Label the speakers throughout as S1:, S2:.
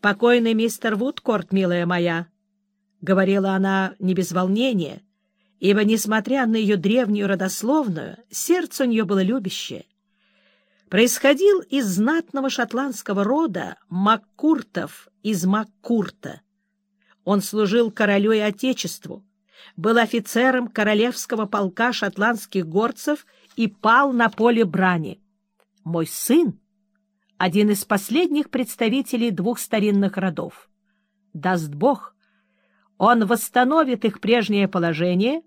S1: Покойный мистер Вудкорт, милая моя, — говорила она не без волнения, ибо, несмотря на ее древнюю родословную, сердце у нее было любящее, происходил из знатного шотландского рода Маккуртов из Маккурта. Он служил королю и отечеству, был офицером королевского полка шотландских горцев и пал на поле брани. Мой сын — один из последних представителей двух старинных родов. Даст Бог, он восстановит их прежнее положение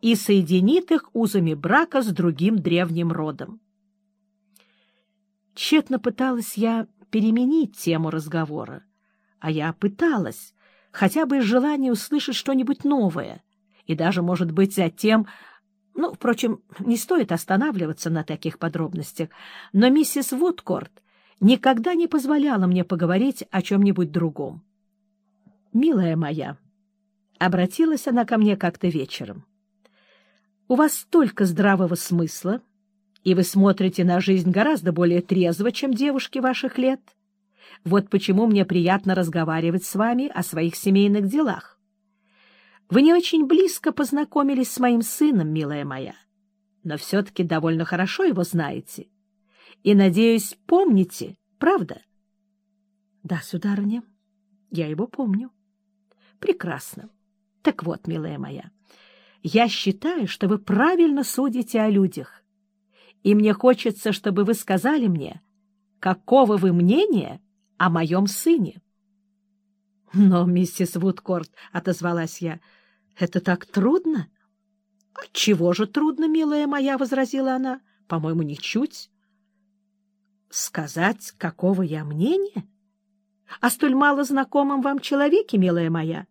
S1: и соединит их узами брака с другим древним родом. Тщетно пыталась я переменить тему разговора, а я пыталась, хотя бы из желания услышать что-нибудь новое, и даже, может быть, затем... Ну, впрочем, не стоит останавливаться на таких подробностях, но миссис Вудкорт никогда не позволяла мне поговорить о чем-нибудь другом. «Милая моя», — обратилась она ко мне как-то вечером, — «у вас столько здравого смысла, и вы смотрите на жизнь гораздо более трезво, чем девушки ваших лет. Вот почему мне приятно разговаривать с вами о своих семейных делах. Вы не очень близко познакомились с моим сыном, милая моя, но все-таки довольно хорошо его знаете. И, надеюсь, помните, правда? — Да, сударыня, я его помню. — Прекрасно. Так вот, милая моя, я считаю, что вы правильно судите о людях и мне хочется, чтобы вы сказали мне, какого вы мнения о моем сыне. — Но, миссис Вудкорт, — отозвалась я, — это так трудно. — Отчего же трудно, милая моя, — возразила она, — по-моему, ничуть. — Сказать, какого я мнения? О столь мало знакомом вам человеке, милая моя?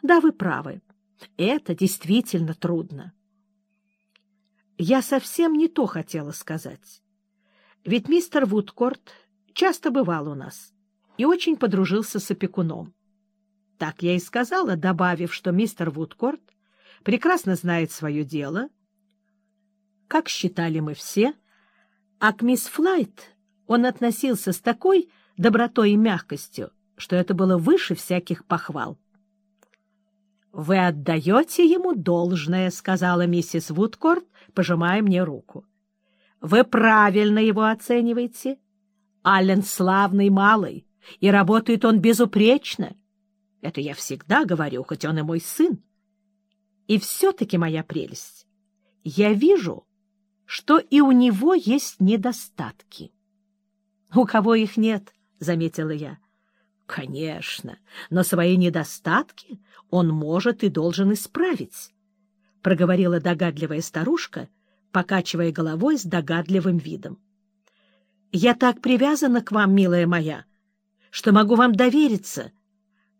S1: Да, вы правы, это действительно трудно. Я совсем не то хотела сказать. Ведь мистер Вудкорт часто бывал у нас и очень подружился с опекуном. Так я и сказала, добавив, что мистер Вудкорт прекрасно знает свое дело, как считали мы все, а к мисс Флайт он относился с такой добротой и мягкостью, что это было выше всяких похвал. «Вы отдаете ему должное», — сказала миссис Вудкорт, пожимая мне руку. «Вы правильно его оцениваете. Аллен славный малый, и работает он безупречно. Это я всегда говорю, хоть он и мой сын. И все-таки моя прелесть. Я вижу, что и у него есть недостатки». «У кого их нет?» — заметила я. Конечно, но свои недостатки он может и должен исправить, — проговорила догадливая старушка, покачивая головой с догадливым видом. — Я так привязана к вам, милая моя, что могу вам довериться,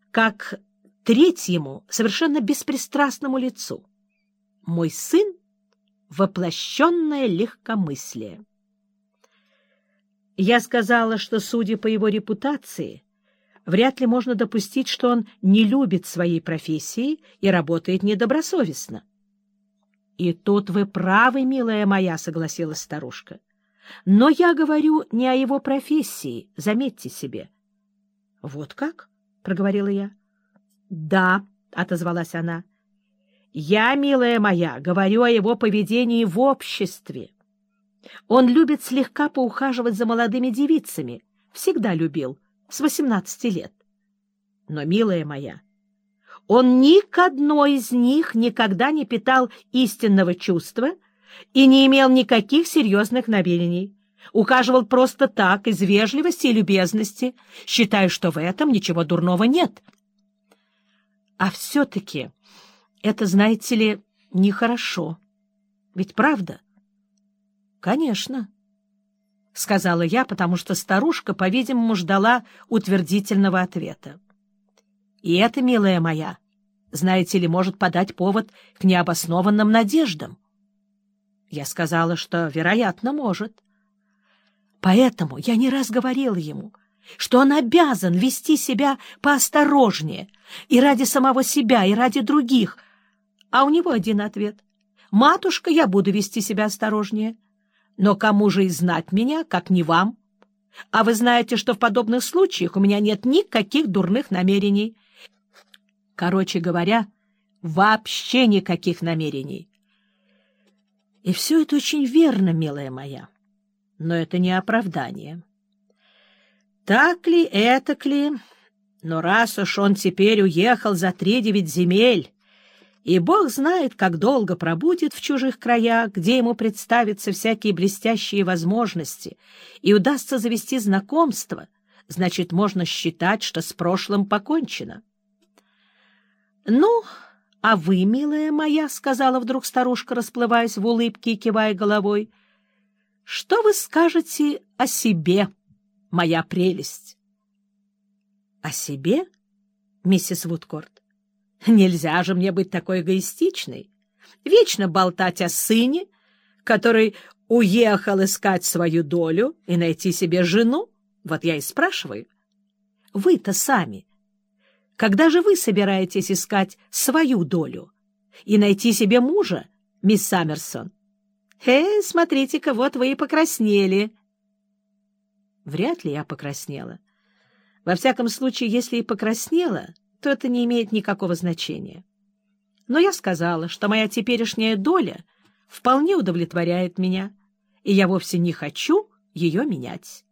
S1: как третьему, совершенно беспристрастному лицу. Мой сын — воплощенное легкомыслие. Я сказала, что, судя по его репутации, — вряд ли можно допустить, что он не любит своей профессии и работает недобросовестно. — И тут вы правы, милая моя, — согласилась старушка. — Но я говорю не о его профессии, заметьте себе. — Вот как? — проговорила я. — Да, — отозвалась она. — Я, милая моя, говорю о его поведении в обществе. Он любит слегка поухаживать за молодыми девицами, всегда любил, — с восемнадцати лет. Но, милая моя, он ни к одной из них никогда не питал истинного чувства и не имел никаких серьезных намерений. Ухаживал просто так, из вежливости и любезности, считая, что в этом ничего дурного нет. А все-таки это, знаете ли, нехорошо. Ведь правда? Конечно. — сказала я, потому что старушка, по-видимому, ждала утвердительного ответа. И это, милая моя, знаете ли, может подать повод к необоснованным надеждам. Я сказала, что, вероятно, может. Поэтому я не раз говорила ему, что он обязан вести себя поосторожнее и ради самого себя, и ради других. А у него один ответ. «Матушка, я буду вести себя осторожнее». Но кому же и знать меня, как не вам? А вы знаете, что в подобных случаях у меня нет никаких дурных намерений. Короче говоря, вообще никаких намерений. И все это очень верно, милая моя, но это не оправдание. Так ли, это ли, но раз уж он теперь уехал за три девять земель, и Бог знает, как долго пробудет в чужих краях, где ему представятся всякие блестящие возможности, и удастся завести знакомство, значит, можно считать, что с прошлым покончено. — Ну, а вы, милая моя, — сказала вдруг старушка, расплываясь в улыбке и кивая головой, — что вы скажете о себе, моя прелесть? — О себе, миссис Вудкорт? Нельзя же мне быть такой эгоистичной, вечно болтать о сыне, который уехал искать свою долю и найти себе жену. Вот я и спрашиваю. Вы-то сами. Когда же вы собираетесь искать свою долю и найти себе мужа, мисс Саммерсон? Э, смотрите-ка, вот вы и покраснели. Вряд ли я покраснела. Во всяком случае, если и покраснела, то это не имеет никакого значения. Но я сказала, что моя теперешняя доля вполне удовлетворяет меня, и я вовсе не хочу ее менять.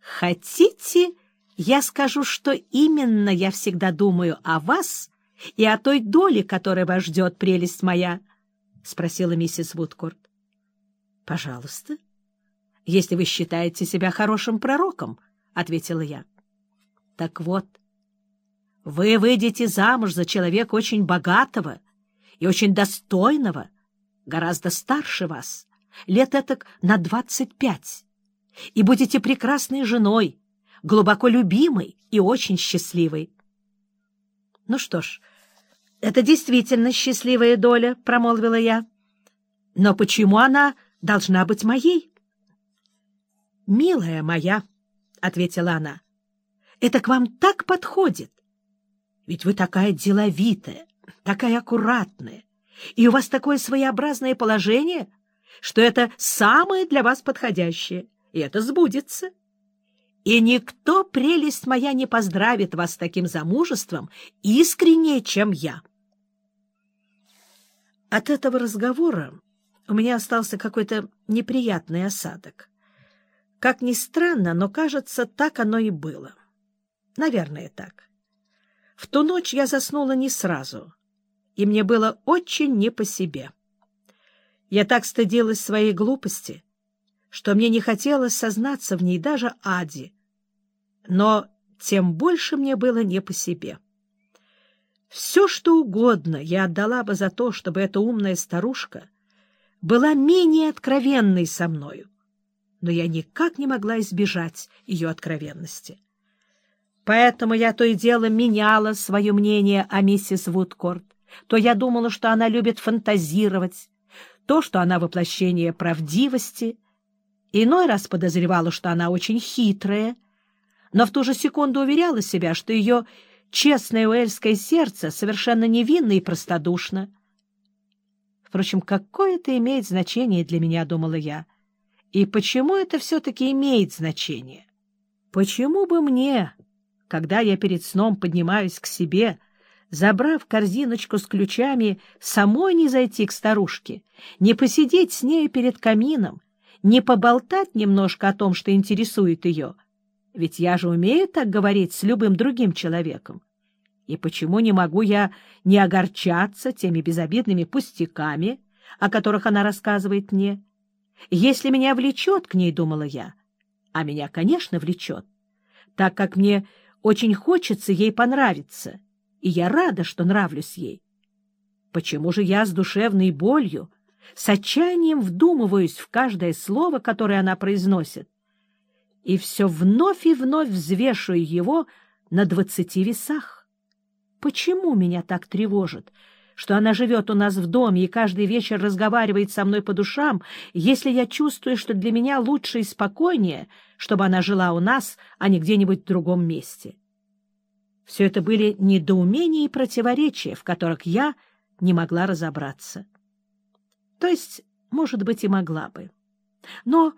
S1: Хотите, я скажу, что именно я всегда думаю о вас и о той доле, которая вас ждет, прелесть моя? — спросила миссис Вудкорт. — Пожалуйста, если вы считаете себя хорошим пророком, — ответила я. — Так вот, — вы выйдете замуж за человека очень богатого и очень достойного, гораздо старше вас, лет этак на двадцать пять, и будете прекрасной женой, глубоко любимой и очень счастливой. — Ну что ж, это действительно счастливая доля, — промолвила я. — Но почему она должна быть моей? — Милая моя, — ответила она, — это к вам так подходит. Ведь вы такая деловитая, такая аккуратная, и у вас такое своеобразное положение, что это самое для вас подходящее, и это сбудется. И никто, прелесть моя, не поздравит вас с таким замужеством искреннее, чем я. От этого разговора у меня остался какой-то неприятный осадок. Как ни странно, но, кажется, так оно и было. Наверное, так. В ту ночь я заснула не сразу, и мне было очень не по себе. Я так стыдилась своей глупости, что мне не хотелось сознаться в ней даже Аде, но тем больше мне было не по себе. Все, что угодно я отдала бы за то, чтобы эта умная старушка была менее откровенной со мною, но я никак не могла избежать ее откровенности. Поэтому я то и дело меняла свое мнение о миссис Вудкорт. То я думала, что она любит фантазировать, то, что она воплощение правдивости. Иной раз подозревала, что она очень хитрая, но в ту же секунду уверяла себя, что ее честное уэльское сердце совершенно невинно и простодушно. Впрочем, какое это имеет значение для меня, думала я. И почему это все-таки имеет значение? Почему бы мне когда я перед сном поднимаюсь к себе, забрав корзиночку с ключами, самой не зайти к старушке, не посидеть с нею перед камином, не поболтать немножко о том, что интересует ее. Ведь я же умею так говорить с любым другим человеком. И почему не могу я не огорчаться теми безобидными пустяками, о которых она рассказывает мне? Если меня влечет к ней, думала я, а меня, конечно, влечет, так как мне очень хочется ей понравиться, и я рада, что нравлюсь ей. Почему же я с душевной болью, с отчаянием вдумываюсь в каждое слово, которое она произносит, и все вновь и вновь взвешиваю его на двадцати весах? Почему меня так тревожит, что она живет у нас в доме и каждый вечер разговаривает со мной по душам, если я чувствую, что для меня лучше и спокойнее, чтобы она жила у нас, а не где-нибудь в другом месте. Все это были недоумения и противоречия, в которых я не могла разобраться. То есть, может быть, и могла бы. Но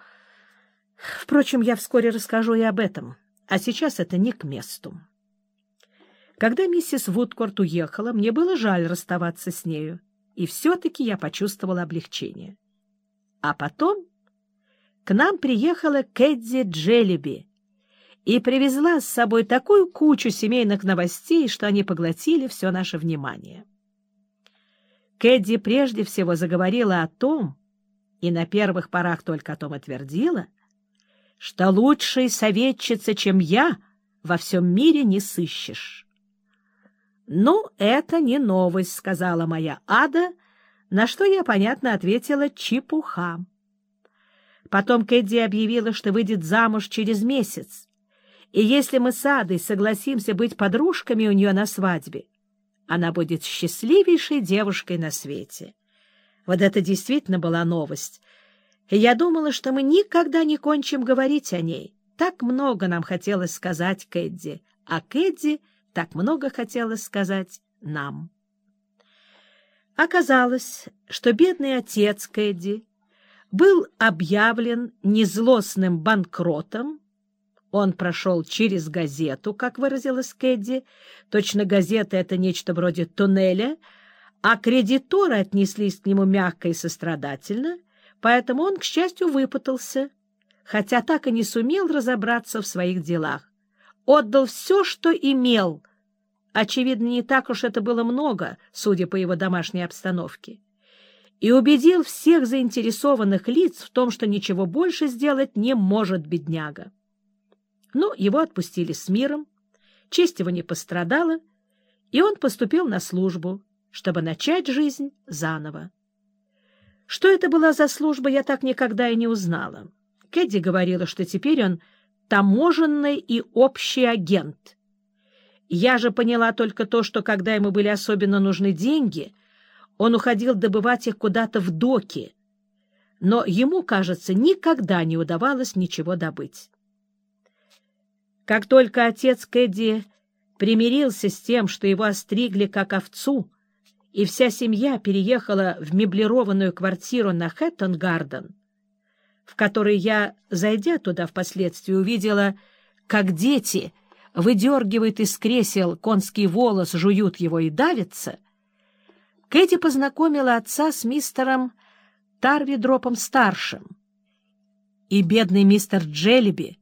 S1: Впрочем, я вскоре расскажу и об этом, а сейчас это не к месту. Когда миссис Вудкорт уехала, мне было жаль расставаться с нею, и все-таки я почувствовала облегчение. А потом к нам приехала Кэдди Джеллиби и привезла с собой такую кучу семейных новостей, что они поглотили все наше внимание. Кэдди прежде всего заговорила о том, и на первых порах только о том и что лучшей советчицы, чем я, во всем мире не сыщешь. «Ну, это не новость», — сказала моя ада, на что я, понятно, ответила «чепуха». Потом Кэдди объявила, что выйдет замуж через месяц, и если мы с Адой согласимся быть подружками у нее на свадьбе, она будет счастливейшей девушкой на свете. Вот это действительно была новость. И я думала, что мы никогда не кончим говорить о ней. Так много нам хотелось сказать Кэдди, а Кэдди — так много хотелось сказать нам. Оказалось, что бедный отец Кэдди был объявлен незлостным банкротом. Он прошел через газету, как выразилась Кэдди. Точно газета — это нечто вроде туннеля, а кредиторы отнеслись к нему мягко и сострадательно, поэтому он, к счастью, выпутался, хотя так и не сумел разобраться в своих делах отдал все, что имел. Очевидно, не так уж это было много, судя по его домашней обстановке. И убедил всех заинтересованных лиц в том, что ничего больше сделать не может бедняга. Но ну, его отпустили с миром, честь его не пострадала, и он поступил на службу, чтобы начать жизнь заново. Что это была за служба, я так никогда и не узнала. Кэдди говорила, что теперь он таможенный и общий агент. Я же поняла только то, что когда ему были особенно нужны деньги, он уходил добывать их куда-то в доки, но ему, кажется, никогда не удавалось ничего добыть. Как только отец Кэдди примирился с тем, что его остригли как овцу, и вся семья переехала в меблированную квартиру на Хэттон-Гарден, в которой я, зайдя туда впоследствии, увидела, как дети выдергивают из кресел конский волос, жуют его и давятся, Кэти познакомила отца с мистером Тарвидропом-старшим. И бедный мистер Джеллиби,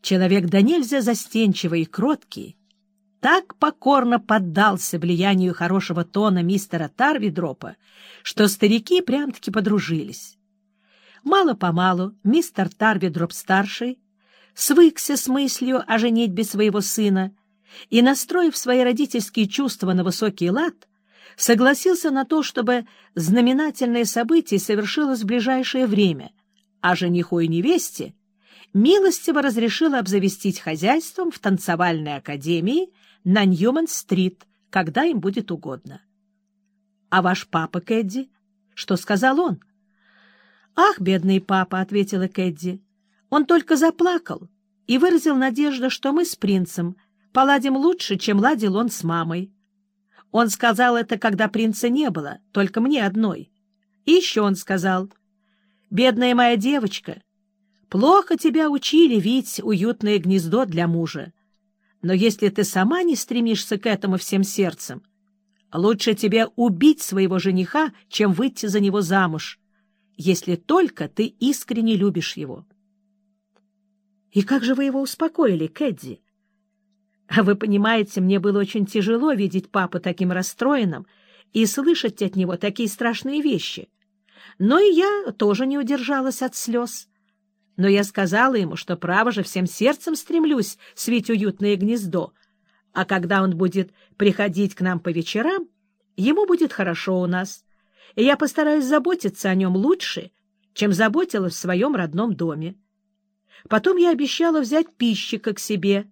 S1: человек да нельзя застенчивый и кроткий, так покорно поддался влиянию хорошего тона мистера Тарвидропа, что старики прям-таки подружились. Мало-помалу мистер Тарвидроп-старший свыкся с мыслью о женитьбе своего сына и, настроив свои родительские чувства на высокий лад, согласился на то, чтобы знаменательное событие совершилось в ближайшее время, а жениху и невесте милостиво разрешил обзавестись хозяйством в танцевальной академии на Ньюман-стрит, когда им будет угодно. — А ваш папа, Кэдди? Что сказал он? — «Ах, бедный папа!» — ответила Кэдди. «Он только заплакал и выразил надежду, что мы с принцем поладим лучше, чем ладил он с мамой. Он сказал это, когда принца не было, только мне одной. И еще он сказал, «Бедная моя девочка, плохо тебя учили видеть уютное гнездо для мужа. Но если ты сама не стремишься к этому всем сердцем, лучше тебе убить своего жениха, чем выйти за него замуж» если только ты искренне любишь его. И как же вы его успокоили, Кэдди? А вы понимаете, мне было очень тяжело видеть папу таким расстроенным и слышать от него такие страшные вещи. Но и я тоже не удержалась от слез. Но я сказала ему, что, право же, всем сердцем стремлюсь свить уютное гнездо, а когда он будет приходить к нам по вечерам, ему будет хорошо у нас, и я постараюсь заботиться о нем лучше, чем заботилась в своем родном доме. Потом я обещала взять пищика к себе,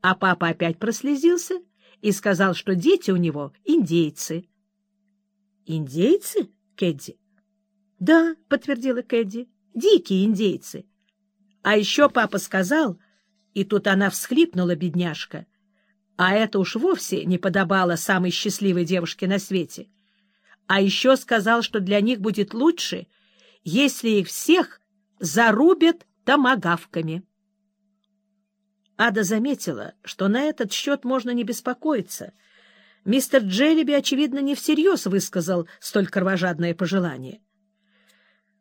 S1: а папа опять прослезился и сказал, что дети у него индейцы. — Индейцы, Кэдди? — Да, — подтвердила Кэдди, — дикие индейцы. А еще папа сказал, и тут она всхлипнула, бедняжка, а это уж вовсе не подобало самой счастливой девушке на свете — а еще сказал, что для них будет лучше, если их всех зарубят томагавками. Ада заметила, что на этот счет можно не беспокоиться. Мистер Джеллиби, очевидно, не всерьез высказал столь кровожадное пожелание.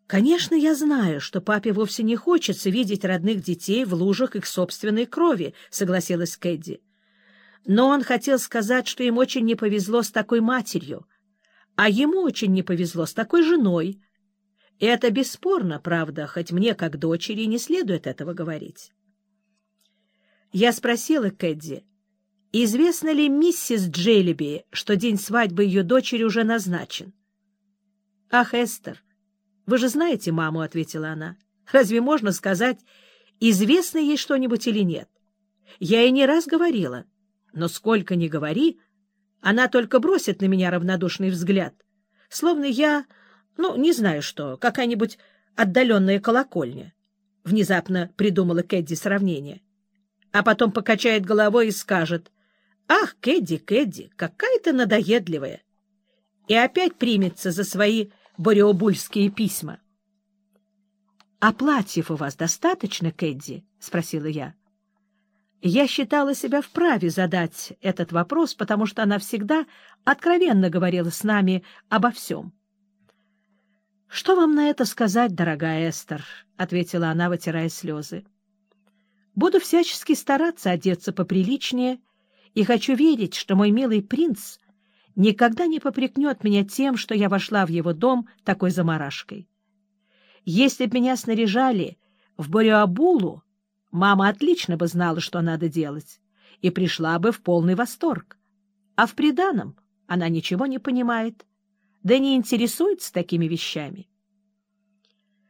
S1: «Конечно, я знаю, что папе вовсе не хочется видеть родных детей в лужах их собственной крови», — согласилась Кэдди. «Но он хотел сказать, что им очень не повезло с такой матерью, а ему очень не повезло с такой женой. И это бесспорно, правда, хоть мне, как дочери, не следует этого говорить». Я спросила Кэдди, известно ли миссис Джеллиби, что день свадьбы ее дочери уже назначен. «Ах, Эстер!» Вы же знаете маму, — ответила она. Разве можно сказать, известно ей что-нибудь или нет? Я ей не раз говорила, но сколько ни говори, она только бросит на меня равнодушный взгляд, словно я, ну, не знаю что, какая-нибудь отдаленная колокольня. Внезапно придумала Кэдди сравнение. А потом покачает головой и скажет, «Ах, Кэдди, Кэдди, какая ты надоедливая!» И опять примется за свои бореобульские письма. — А платьев у вас достаточно, Кэдди? — спросила я. Я считала себя вправе задать этот вопрос, потому что она всегда откровенно говорила с нами обо всем. — Что вам на это сказать, дорогая Эстер? — ответила она, вытирая слезы. — Буду всячески стараться одеться поприличнее и хочу верить, что мой милый принц никогда не попрекнет меня тем, что я вошла в его дом такой заморашкой. Если б меня снаряжали в Бориабулу, мама отлично бы знала, что надо делать, и пришла бы в полный восторг. А в приданом она ничего не понимает, да не интересуется такими вещами.